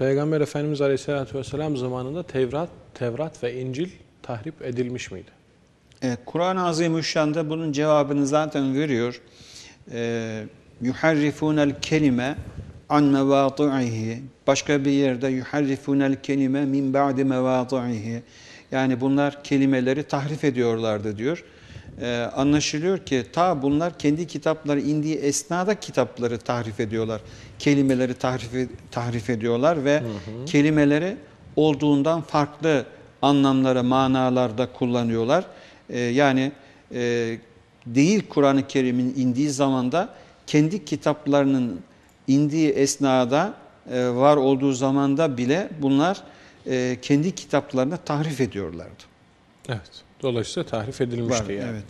Peygamber Efendimiz Aleyhisselatü Vesselam zamanında Tevrat, Tevrat ve İncil tahrip edilmiş miydi? Evet, Kur'an-ı Azimüşşan'da bunun cevabını zaten veriyor. Ee, yuharrifunel kelime an mevâtı'ihi. Başka bir yerde yuharrifunel kelime min ba'di mevâtı'ihi. Yani bunlar kelimeleri tahrif ediyorlardı diyor. Ee, anlaşılıyor ki ta bunlar kendi kitapları indiği esnada kitapları tahrif ediyorlar. Kelimeleri tahrif, tahrif ediyorlar ve kelimeleri olduğundan farklı anlamlara, manalarda kullanıyorlar. Ee, yani e, değil Kur'an-ı Kerim'in indiği zamanda kendi kitaplarının indiği esnada e, var olduğu zamanda bile bunlar e, kendi kitaplarını tahrif ediyorlardı. Evet. Dolayısıyla tahrif edilmişti Var, yani. Evet.